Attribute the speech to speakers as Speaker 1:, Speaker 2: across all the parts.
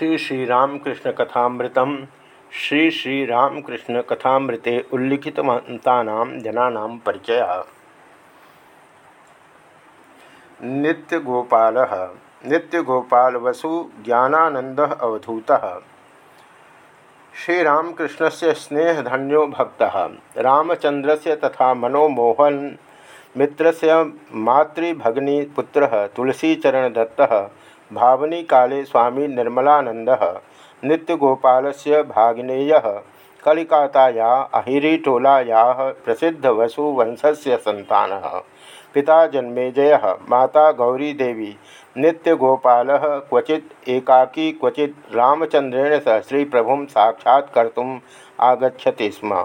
Speaker 1: श्री श्रीरामकृष्ण कथामृतम। श्री श्रीरामकृष्ण कथामृते उल्लिखितमतानां जनानां परिचय। नित्यगोपालः। नित्यगोपालवसु ज्ञानानन्दः अवधूतः। श्रीरामकृष्णस्य स्नेहधन्यो भक्तः। रामचन्द्रस्य तथा मनोमोहन मित्रस्य मातृभगिनीपुत्रः तुलसीचरणदत्तः। भावनी काले स्वामी निर्मलानंद नित्यगोपाल से भागिनेय, कलिकाताया वसुवंश से संतान। पिता जन्मेजय माता गौरीदेवी, नित्यगोपाल क्वचि एकाकी क्वचि रामचंद्रेण सह श्री प्रभु साक्षात्कर्तुम आगछति स्म।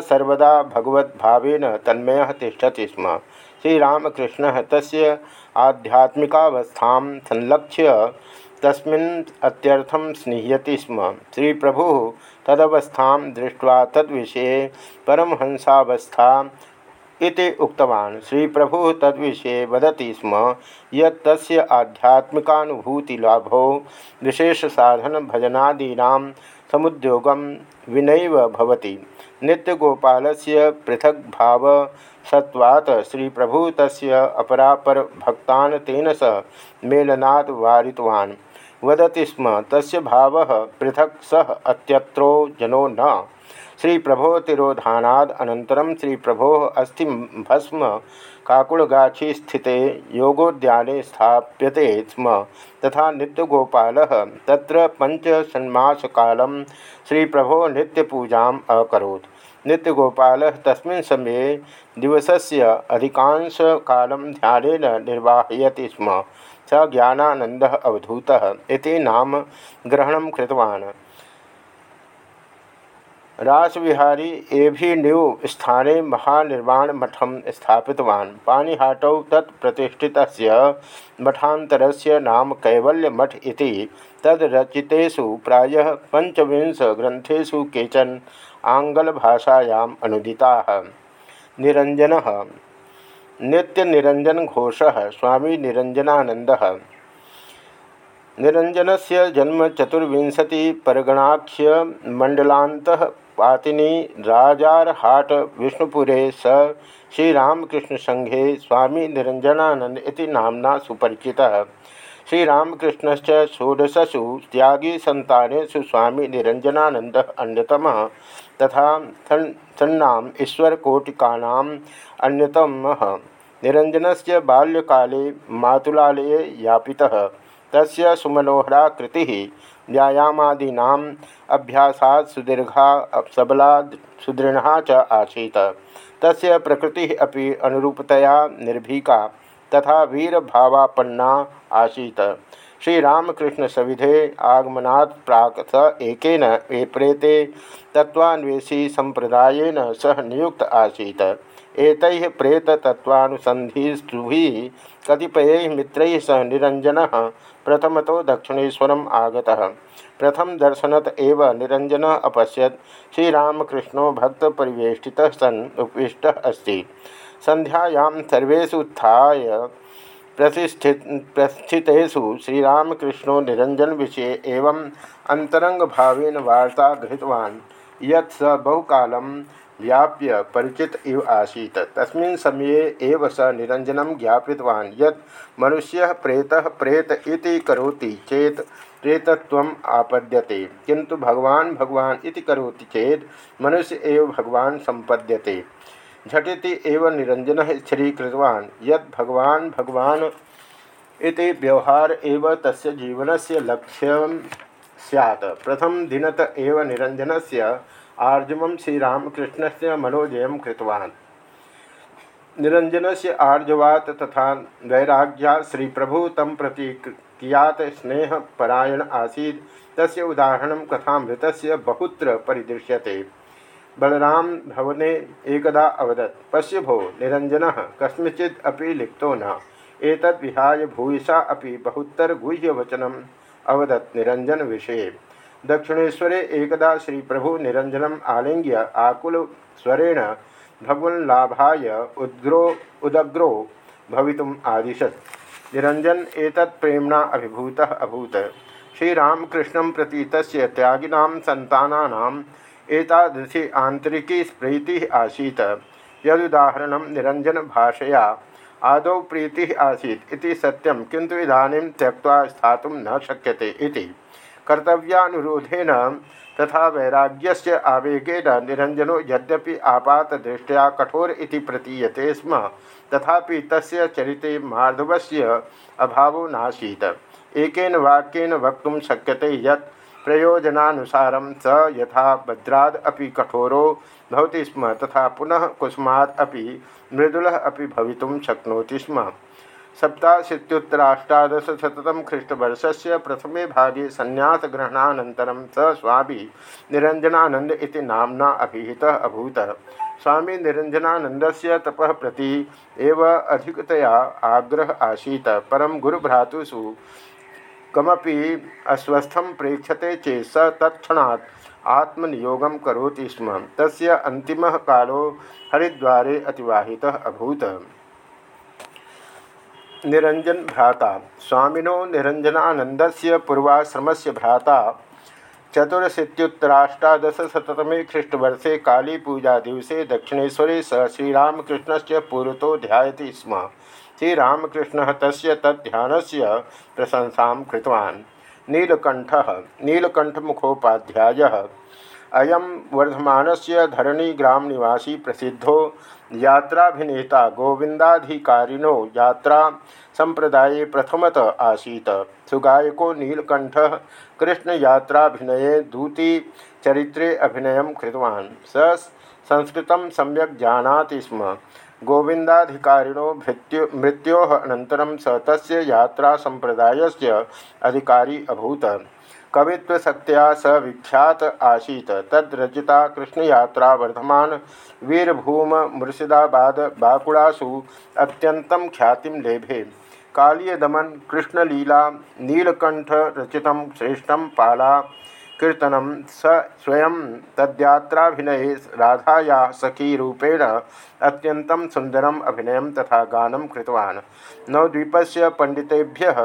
Speaker 1: सर्वदा भगवद्भावेन तन्मय तिष्ठति स्म। श्रीरामकृष्ण तस्य आध्यात्मिकावस्था संलक्ष्य तस्मिन् स्म। श्री प्रभु तदवस्था दृष्ट्वा तद्विषये परमहंसावस्था इति उक्तवान्। श्री प्रभु तद्विषये वदति स्म यत् तस्य आध्यात्मिकानुभूतिलाभो विशेषसाधनभजनादीनां समुद्योगं विनैव भवति। नित्यगोपालस्य भाव सत्वात् श्री प्रभु तस्य अपरापर भक्तान तेन सह मेलनात् वारितवान्। वदति स्म, तस्य भावः पृथक् सह अत्यत्रो जनो न। श्री प्रभो तिरोधानाद अनन्तरं श्री प्रभो अस्थि भस्म काकुड़गाछी स्थिते योगोद्याने स्थाप्यते स्म। तथा नित्यगोपालः तत्र पञ्चषण्मासकालं श्री प्रभो नित्यपूजाम् अकरोत्। नित्यगोपाल तस्मिन् समये दिवसस्य अधिकांशकालं ध्यानेन निर्वाहयति स्म। स ज्ञानानन्दः अवधूतः नाम रासविहारी एभिन्यू स्थाने महानिर्वाण मठम स्थापितवान्। पानीहाटौ तत्प्रतिष्ठितस्य मठान्तरस्य नाम कैवल्यमठ इति। तद्रचितेषु प्रायः पञ्चविंश ग्रन्थेषु केचन आङ्ग्लभाषायाम् अनुदिताः। निरञ्जनः। नित्यनिरञ्जनघोषः स्वामी निरञ्जनानन्दः। निरंजन से जन्म चतुर्विंशति परगणाख्य मंडलांत पातिनी राजारहाट विष्णुपुरे स श्रीरामकृष्ण संघे स्वामी निरंजनानंद इति नामना सुपरिचितः। श्रीरामकृष्ण षोडशसु त्यागी संतानेषु स्वामी निरंजनानंद अन्यतम तथा सन्नाम ईश्वरकोटिकानाम् अन्यतमः। निरञ्जनस्य बाल्यकाले मातुलालये यापितः। तस्य सुमनोहरा कृति व्यायामादीना अभ्यासा सुदीर्घा सबला सुदृढ़ च आसीत। तस्य प्रकृति अभी अनुरूपतया निर्भीका तथा वीरभावापन्ना श्रीरामकृष्ण सविधे आगमनात् प्राक स एकेन एप्रेते तत्वान्वेषी संप्रदायेन सह नियुक्त आसीत। एक प्रेततत्वानुसन्धिस्तुभिः कतिपय मित्र सह निरंजन प्रथम तो दक्षिणेशर आगता। प्रथम दर्शनत एव निरंजन अपश्यत। श्रीरामकृष्णो भक्त परिवेष्टि सन् उपविष्ट अस्त। संध्यायां सर्वेषु उत्थाय प्रतिष्ठित प्रस्थितेषु श्रीरामकृष्णो निरंजन विषय एवं अंतरंग भावेन वार्ता गृहीतवान्। यत् स बहुकालं व्याप्य परिचित इव आसीत। तस्मिन् समये एव स निरंजन ज्ञापितवान् यत् मनुष्यः प्रेतः प्रेत इति करोति चेत् प्रेतत्वम् आपद्यते। किंतु भगवान भगवान इति करोति चेत् मनुष्य एव भगवान संपद्यते झटिति एव निरंजनः स्थिरीकृतवान्। यत् भगवान भगवान इति व्यवहार एव तस्य जीवनस्य लक्ष्यं स्यात्। प्रथम दिनत एव निरंजन से आर्जव श्रीरामकृष्ण से मनोजय कृतवान्। निरंजन से आर्जवात तथा वैराग्या श्री प्रभु तम प्रति कियात स्नेहपरायण आसी तस्य उदाहरण कथामृत बहुत्र परिदृश्यते। बलराम भवने एकदा अवदत्, पश्य भो निरंजन कस्मचिद अपि लिखतो न। एतद् विहाय भूयसा अपि बहुत्तर गुह्यवचनम अवदत् निरंजन विषय। दक्षिणेश्वरे एकदा श्री प्रभु निरंजनम आलिंग्य आकुल स्वरेण भगवल्लाभाय उद्ग्रो, उदग्रो भवितुम आदिशत्। निरंजन एतत् प्रेमणा अभिभूतः अभूत। श्रीरामकृष्ण प्रति तस्य त्यागिनां सन्तानानाम् एतादृशी आन्तरिकी प्रीति आसीत्। यदुदाहरणं निरञ्जनभाषया आदौ प्रीति आसीत् इति सत्यं, किन्तु इदानीं त्यक्त्वा स्थातुं न शक्यते इति। कर्तव्यानुरोधेन तथा वैराग्यस्य आवेगेन निरञ्जनो यद्यपि आपातदृष्ट्या कठोर इति प्रतीयते स्म, तथापि तस्य चरिते माधवस्य अभावो नासीत्। एकेन वाक्येन वक्तुं शक्यते यत् प्रयोजनानुसारं स यथा भद्राद् अपि कठोरो स्म, तथा पुनः कुसुमात् अपि मृदुलः अपि शक्नोति स्म। सप्ताशीत्युत्तराष्टादशशततम ख्रीष्टवर्षस्य प्रथमे भागे संन्यासग्रहणानन्तरं स स्वामी निरञ्जनानन्द इति अभूत्। स्वामी निरञ्जनानन्दस्य तपः प्रति अधिकतया आग्रह आसीत्। परं गुरुभ्रातुषु कमपि अस्वस्थ प्रेक्षते चेत् स तत्क्षणात् आत्मनियोगं करोति स्म। तस्य अन्तिमः कालो हरिद्वारे अतिवाहितः अभूत। निरंजन भ्राता, स्वामिनो पूर्वाश्रम से भ्राता चतुरशीत्युत्तराष्टादशशततमे ख्रीष्टवर्षे कालीपूजा दिवसे दक्षिणेश्वरे स श्रीरामकृष्ण से पूर्वतो ध्यायति स्म। श्रीरामकृष्ण तस्य तद्ध्यानस्य प्रशंसा कृतवान्। नीलकण्ठः, नीलकण्ठमुखोपाध्यायः, अयं वर्धमानस्य धरणीग्रामनिवासी प्रसिद्धो यात्राभिनेता गोविंदाधिकारिणो यात्रा संप्रदाये प्रथमत आसीत। सुगायको नीलकंठ कृष्ण यात्राभिनये दूती चरित्रे अभिनय कृतवान्। स संस्कृत सम्यक जानाति स्म। गोविंदाधिकारिणो मृत्यु मृत्यो अनन्तरं स यात्रा संप्रदायस्य अधिकारी अभूत। कवित्वशक्त्या स विख्यात आसीत्। तद्रचिता कृष्णयात्रा वर्धमान, वीरभूम, मुर्शिदाबाद, बाकुड़ासु अत्यंतं ख्यातिं लेभे। कालियदमन, कृष्णलीला नीलकंठ रचित श्रेष्ठ पाला। कीर्तन स स्वयं तद्यात्राभिनये राधाया सखीरूपेण अत्यंतं सुंदरम अभिनय तथा गानं कृतवान्। नवद्वीपस्य पंडितेभ्यः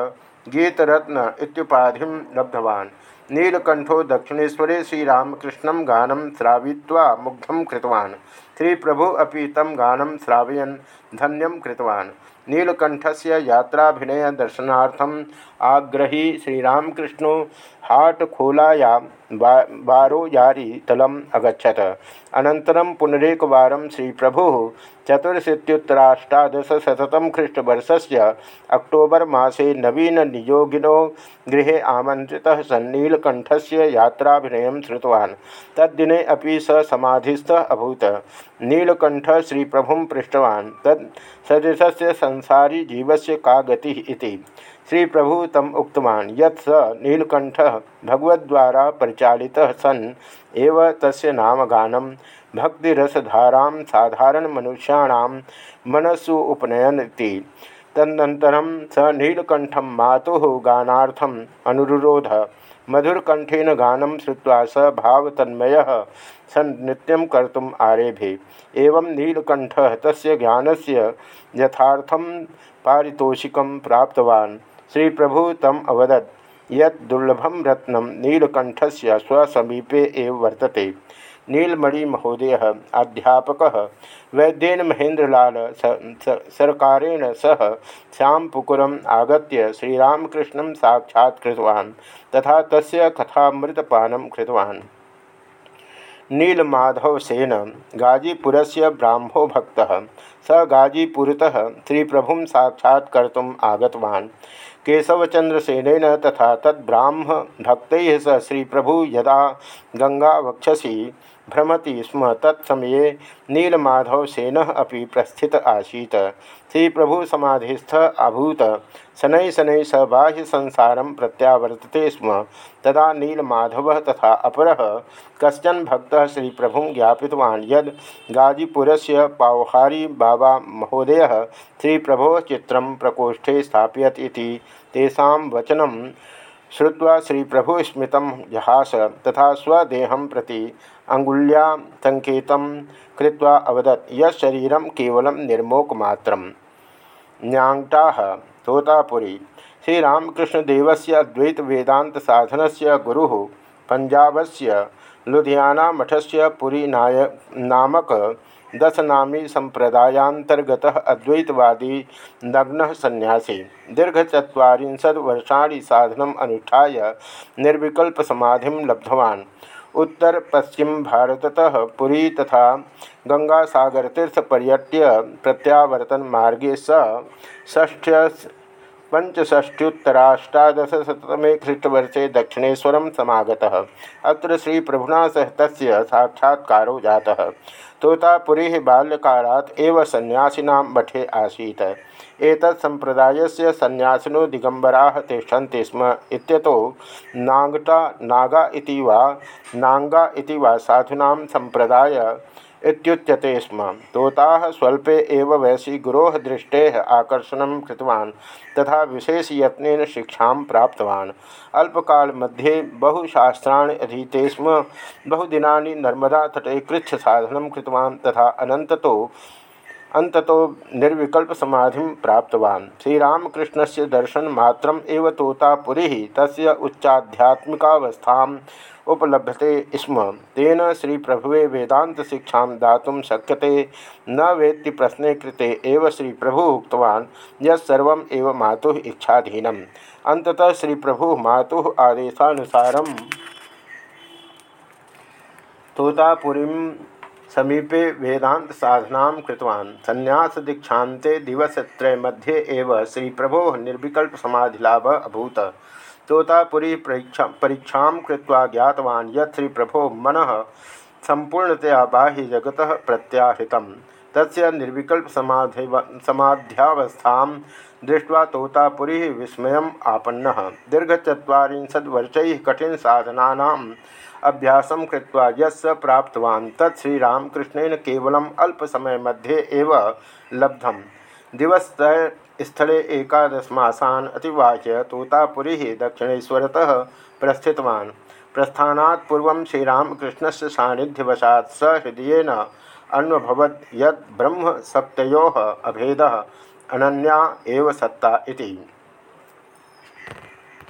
Speaker 1: गीतरत्न इत्युपाधिं लब्धवान्। नीलकंठो दक्षिणेश्वरे श्रीरामकृष्ण गानं श्रावित्वा मुग्धं कृतवान्। श्रीप्रभु अपि तं गानं श्रावयन्, धन्यं कृतवान्। नीलकंठस्य यात्राभिनय दर्शनार्थम आग्रही श्रीरामकृष्ण हाटखोलाया बा बारोजारी तलम अगछत अनन्तरं पुनरेकवारं श्रीप्रभुः चतुर्शीत्युत्तराष्टादशशततम ख्रीष्टवर्षस्य अक्टोबर मासे नवीननियोगिनो गृहे आमन्त्रितः सन्नीलकण्ठस्य यात्राभिनयं श्रुतवान्। तद्दिने अपि स समाधिस्थः अभूत्। नीलकण्ठः श्रीप्रभुं पृष्टवान्। तत् सदृशस्य संसारी जीवस्य का गतिः श्री प्रभु तम उक्तवान् नीलकण्ठः भगवद्वारा परिचालितः सन्, एव तस्य नामगानं भक्तिरसधारां साधारणमनुष्याणां मनस्सु उपनयन्ति। तदनन्तरं स नीलकण्ठं मातुः गानार्थम् अनुरोध मधुरकण्ठेन गानं श्रुत्वा स भावतन्मयः सन् नृत्यं कर्तुम् आरेभे। एवं नीलकण्ठः तस्य ज्ञानस्य यथार्थं पारितोषिकं प्राप्तवान्। श्री प्रभु तम अवदत्। यत् दुर्लभम रत्न नीलकंठस्य स्वसमीपे एव वर्तते। नीलमणि महोदय अध्यापक वैद्यन महेन्द्रलाल सरकारेण सह श्यामपुकुरम् आगत श्रीरामकृष्ण साक्षात्तवान् तथा तस्य कथामृतपानं नीलमाधवसेन गाजीपुरस्य ब्राह्मो भक्तः, स गाजीपुरतः श्रीप्रभुं साक्षात्कर्तुम् आगतवान्। केशवचंद्रसेन तथा तद्ब्राह्म भक्त सह श्री प्रभु यदा गंगा वक्षसी भ्रमति स्म। तत्समये नीलमाधव सेन अभी प्रस्थित आसीत। श्री प्रभु समाधिस्थ अभूत। शनै शनै स बाह्य संसार प्रत्यावर्तते स्म। तदा नीलमाधव तथा अपर कशन भक्त श्री प्रभु ज्ञापितवान् यद गाजीपुर से पावहारी बाबा महोदय श्री प्रभो चित्र प्रकोष्ठे स्थापयत तेषा वचनम श्रुवा श्री प्रभु स्मृत जहास तथा स्वदेह प्रति अंगुल्या संकेत कृत्वा अवदत् यरीर केवल निर्मोकमात्र न्यांगटा तोतापुरी श्रीरामकृष्णदेव अद्वैत साधन से गुरु पंजाब से लुधियाना मठ से पुरी नाय, नामक दशनामी संप्रदायांतर्गत अद्वैतवादी नग्न सन्यासी दीर्घ चुरीशद वर्षाणी साधन अनुष्ठा निर्विकल्प समाधि लब्धवान्। उत्तर पश्चिम भारततः पुरी तथा गंगा सागर तीर्थ पर्यट्य प्रत्यावर्तन मार्गे स पंचष्ट्युत्तराष्टादशतमे ख्रीष्टवर्षे दक्षिणेशर सगता अत्र श्री प्रभुना सह तस्य साक्षात्कारो जातः। तोतापुरी बाल्यकालात् एव सन्यासीनां मठे आसीत्। एतत् सम्प्रदायस्य सन्यासिनो दिगम्बराः तिष्ठन्ति स्म इत्यतो नागा वा साधूनां सम्प्रदाय इत्युच्यते स्म तोता स्वल्पे एव वयसि गुरो दृष्टे आकर्षण कृतवान्, तथा विशेषयत्न शिक्षा प्राप्तवान्। अल्पकाल मध्ये बहुशास्त्राणि अधीते स्म बहुदिनानि नर्मदातटे कृच्छसाधनं कृतवान्, तथा अनन्ततो अंततो निर्विकल्प समाधि प्राप्तवान्। श्रीरामकृष्ण से दर्शन मात्रम एव तोतापुरी तस्य उच्चाध्यात्मिकावस्थाम् उपलभ्यते स्म। तेन श्री प्रभुवे वेदांत शिक्षा दातुं शक्यते। न वेत्ति प्रश्ने कृते एव श्री प्रभु उक्तवान् यत्सर्वम् एव मातुः इच्छाधीनम्। अन्ततः श्री प्रभु मातुः आदेशानुसारं तोतापुरी समीपे वेदांत साधना कृतवान्। संन्यास दीक्षाते दिवसत्रय मध्ये एव श्री प्रभो निर्विकल्प समाधिलाभ अभूत। तोतापुरी परीक्षा परीक्षा कृत्वा ज्ञातवान् यत् श्री प्रभो मन संपूर्णतया बाह्य जगत प्रत्याहृत तस्य निर्विकल्प दृष्ट्वा तोतापुरी विस्मय आपन्न। दीर्घचत्वारिंशद्वर्ष कठिन साधना अभ्यास कृत्वा यस् प्राप्तवान्। तत् श्रीरामकृष्णेन एव दिवसत्रय स्थले एकादशमासान् अतिवाच्य तोतापुरी दक्षिणेश्वरतः प्रस्थितवान्। प्रस्थान पूर्व श्रीरामकृष्णस्य सानिध्यवशा स अन्वभवत् यत् ब्रह्मसप्तयोः अभेद, अनन्या एव सत्ता इति।